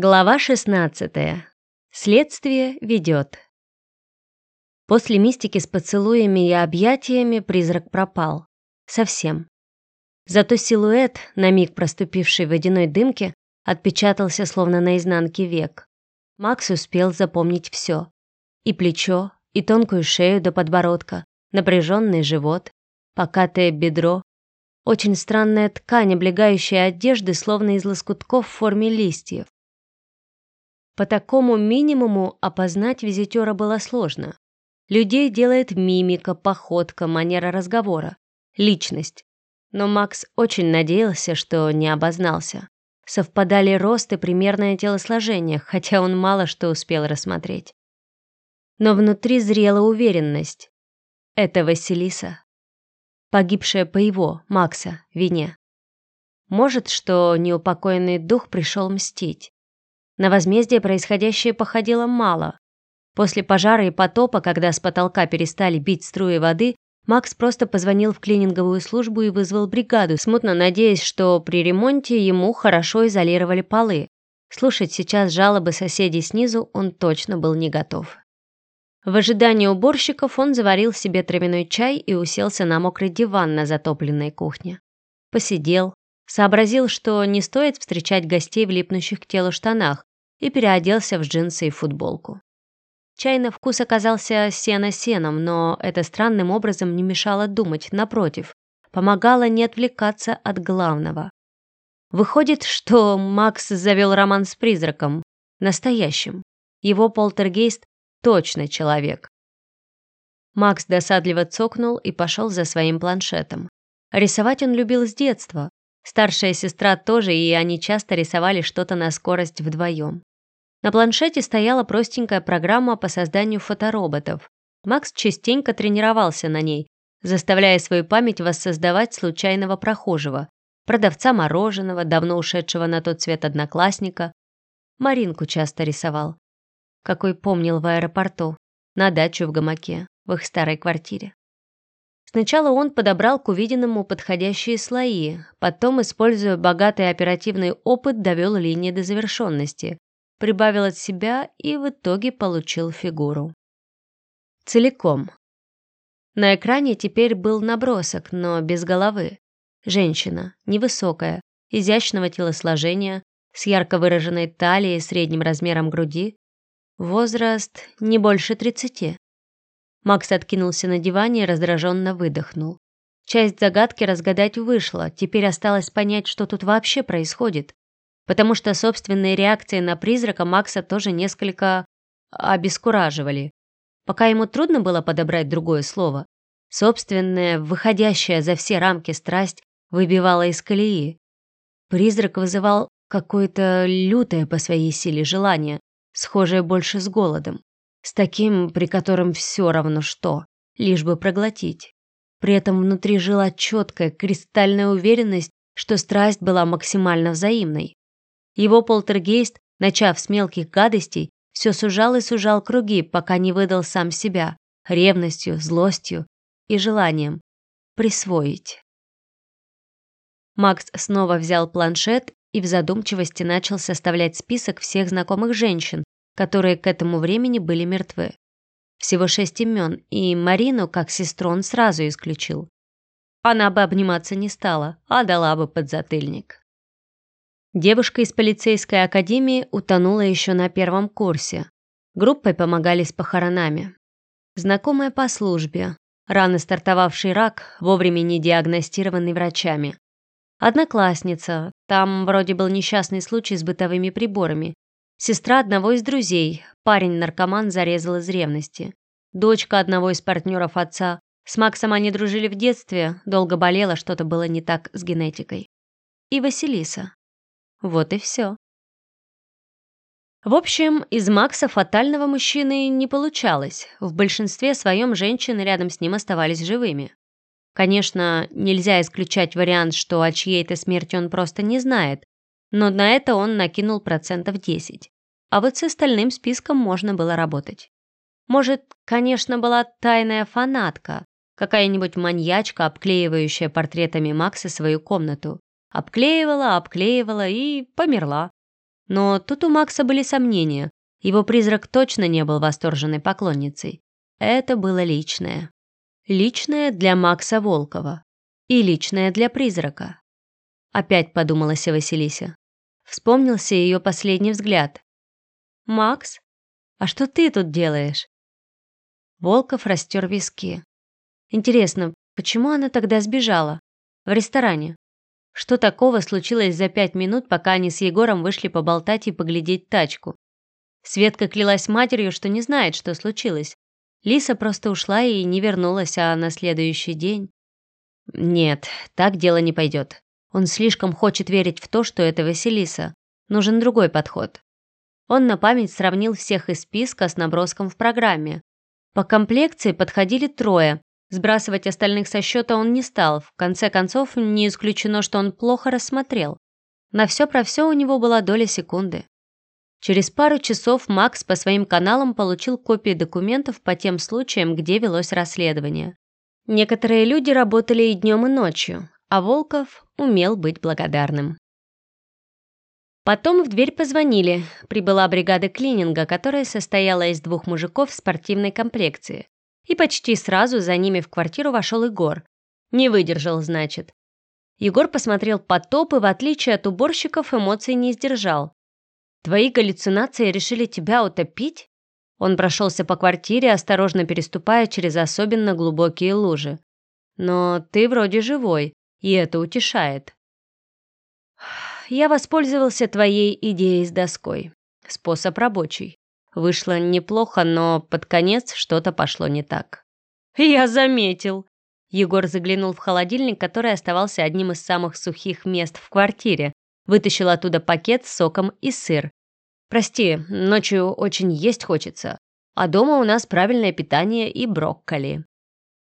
Глава 16. Следствие ведет. После мистики с поцелуями и объятиями призрак пропал. Совсем. Зато силуэт, на миг проступивший в водяной дымке, отпечатался словно на изнанке век. Макс успел запомнить все. И плечо, и тонкую шею до подбородка, напряженный живот, покатое бедро, очень странная ткань, облегающая одежды, словно из лоскутков в форме листьев. По такому минимуму опознать визитера было сложно. Людей делает мимика, походка, манера разговора, личность. Но Макс очень надеялся, что не обознался. Совпадали рост и примерное телосложение, хотя он мало что успел рассмотреть. Но внутри зрела уверенность. Это Василиса. Погибшая по его, Макса, вине. Может, что неупокоенный дух пришел мстить. На возмездие происходящее походило мало. После пожара и потопа, когда с потолка перестали бить струи воды, Макс просто позвонил в клининговую службу и вызвал бригаду, смутно надеясь, что при ремонте ему хорошо изолировали полы. Слушать сейчас жалобы соседей снизу он точно был не готов. В ожидании уборщиков он заварил себе травяной чай и уселся на мокрый диван на затопленной кухне. Посидел, сообразил, что не стоит встречать гостей в липнущих к телу штанах, и переоделся в джинсы и футболку. Чай на вкус оказался сено-сеном, но это странным образом не мешало думать, напротив, помогало не отвлекаться от главного. Выходит, что Макс завел роман с призраком, настоящим. Его полтергейст точно человек. Макс досадливо цокнул и пошел за своим планшетом. Рисовать он любил с детства. Старшая сестра тоже, и они часто рисовали что-то на скорость вдвоем. На планшете стояла простенькая программа по созданию фотороботов. Макс частенько тренировался на ней, заставляя свою память воссоздавать случайного прохожего, продавца мороженого, давно ушедшего на тот свет одноклассника. Маринку часто рисовал. Какой помнил в аэропорту, на дачу в гамаке, в их старой квартире. Сначала он подобрал к увиденному подходящие слои, потом, используя богатый оперативный опыт, довел линии до завершенности, прибавил от себя и в итоге получил фигуру. Целиком. На экране теперь был набросок, но без головы. Женщина, невысокая, изящного телосложения, с ярко выраженной талией, средним размером груди. Возраст не больше тридцати. Макс откинулся на диване и раздраженно выдохнул. Часть загадки разгадать вышла, теперь осталось понять, что тут вообще происходит потому что собственные реакции на призрака Макса тоже несколько обескураживали. Пока ему трудно было подобрать другое слово, собственная, выходящая за все рамки страсть выбивала из колеи. Призрак вызывал какое-то лютое по своей силе желание, схожее больше с голодом, с таким, при котором все равно что, лишь бы проглотить. При этом внутри жила четкая, кристальная уверенность, что страсть была максимально взаимной. Его полтергейст, начав с мелких гадостей, все сужал и сужал круги, пока не выдал сам себя ревностью, злостью и желанием присвоить. Макс снова взял планшет и в задумчивости начал составлять список всех знакомых женщин, которые к этому времени были мертвы. Всего шесть имен, и Марину, как сестру, он сразу исключил. Она бы обниматься не стала, а дала бы подзатыльник. Девушка из полицейской академии утонула еще на первом курсе. Группой помогали с похоронами. Знакомая по службе, рано стартовавший рак, вовремя не диагностированный врачами. Одноклассница, там вроде был несчастный случай с бытовыми приборами. Сестра одного из друзей, парень-наркоман зарезал из ревности. Дочка одного из партнеров отца. С Максом они дружили в детстве, долго болела, что-то было не так с генетикой. И Василиса. Вот и все. В общем, из Макса фатального мужчины не получалось. В большинстве своем женщины рядом с ним оставались живыми. Конечно, нельзя исключать вариант, что о чьей-то смерти он просто не знает, но на это он накинул процентов 10. А вот с остальным списком можно было работать. Может, конечно, была тайная фанатка, какая-нибудь маньячка, обклеивающая портретами Макса свою комнату. Обклеивала, обклеивала и померла. Но тут у Макса были сомнения. Его призрак точно не был восторженной поклонницей. Это было личное. Личное для Макса Волкова. И личное для призрака. Опять подумалась Василиса. Вспомнился ее последний взгляд. «Макс, а что ты тут делаешь?» Волков растер виски. Интересно, почему она тогда сбежала? В ресторане. Что такого случилось за пять минут, пока они с Егором вышли поболтать и поглядеть тачку? Светка клялась матерью, что не знает, что случилось. Лиса просто ушла и не вернулась, а на следующий день... Нет, так дело не пойдет. Он слишком хочет верить в то, что это Василиса. Нужен другой подход. Он на память сравнил всех из списка с наброском в программе. По комплекции подходили трое. Сбрасывать остальных со счета он не стал. В конце концов, не исключено, что он плохо рассмотрел. На все про все у него была доля секунды. Через пару часов Макс по своим каналам получил копии документов по тем случаям, где велось расследование. Некоторые люди работали и днем, и ночью, а Волков умел быть благодарным. Потом в дверь позвонили. Прибыла бригада клининга, которая состояла из двух мужиков в спортивной комплекции. И почти сразу за ними в квартиру вошел Егор. Не выдержал, значит. Егор посмотрел потоп и, в отличие от уборщиков, эмоций не сдержал. «Твои галлюцинации решили тебя утопить?» Он прошелся по квартире, осторожно переступая через особенно глубокие лужи. «Но ты вроде живой, и это утешает. Я воспользовался твоей идеей с доской. Способ рабочий. Вышло неплохо, но под конец что-то пошло не так. Я заметил. Егор заглянул в холодильник, который оставался одним из самых сухих мест в квартире. Вытащил оттуда пакет с соком и сыр. «Прости, ночью очень есть хочется, а дома у нас правильное питание и брокколи».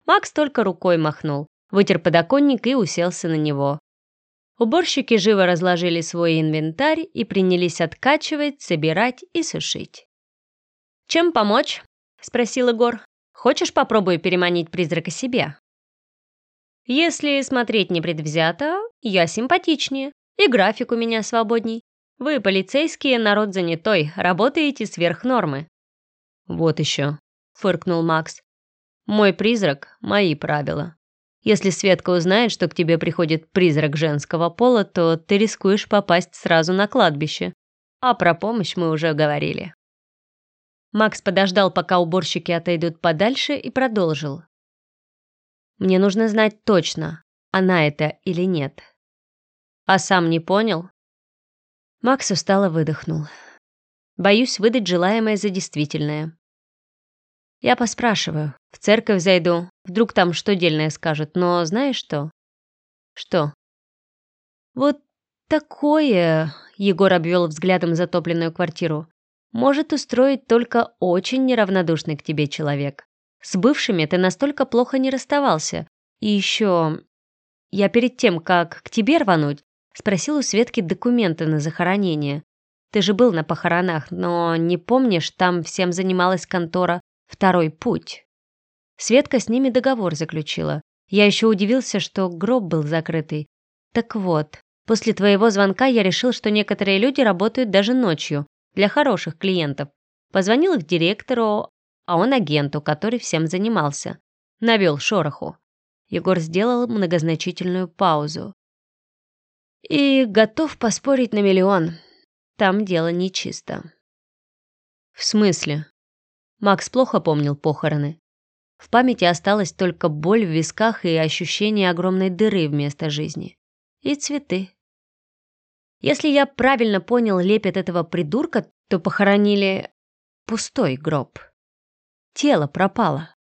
Макс только рукой махнул вытер подоконник и уселся на него. Уборщики живо разложили свой инвентарь и принялись откачивать, собирать и сушить. «Чем помочь?» – спросил Егор. «Хочешь, попробую переманить призрака себе?» «Если смотреть непредвзято, я симпатичнее, и график у меня свободней. Вы, полицейские, народ занятой, работаете сверх нормы». «Вот еще», – фыркнул Макс. «Мой призрак – мои правила. Если Светка узнает, что к тебе приходит призрак женского пола, то ты рискуешь попасть сразу на кладбище. А про помощь мы уже говорили. Макс подождал, пока уборщики отойдут подальше, и продолжил. «Мне нужно знать точно, она это или нет». «А сам не понял?» Макс устало выдохнул. «Боюсь выдать желаемое за действительное. Я поспрашиваю. В церковь зайду. Вдруг там что дельное скажут. Но знаешь что? Что? Вот такое, Егор обвел взглядом затопленную квартиру, может устроить только очень неравнодушный к тебе человек. С бывшими ты настолько плохо не расставался. И еще... Я перед тем, как к тебе рвануть, спросил у Светки документы на захоронение. Ты же был на похоронах, но не помнишь, там всем занималась контора Второй путь. Светка с ними договор заключила. Я еще удивился, что гроб был закрытый. Так вот, после твоего звонка я решил, что некоторые люди работают даже ночью, для хороших клиентов. Позвонил их директору, а он агенту, который всем занимался. Навел шороху. Егор сделал многозначительную паузу. И готов поспорить на миллион. Там дело нечисто. В смысле? Макс плохо помнил похороны. В памяти осталась только боль в висках и ощущение огромной дыры вместо жизни. И цветы. Если я правильно понял лепет этого придурка, то похоронили пустой гроб. Тело пропало.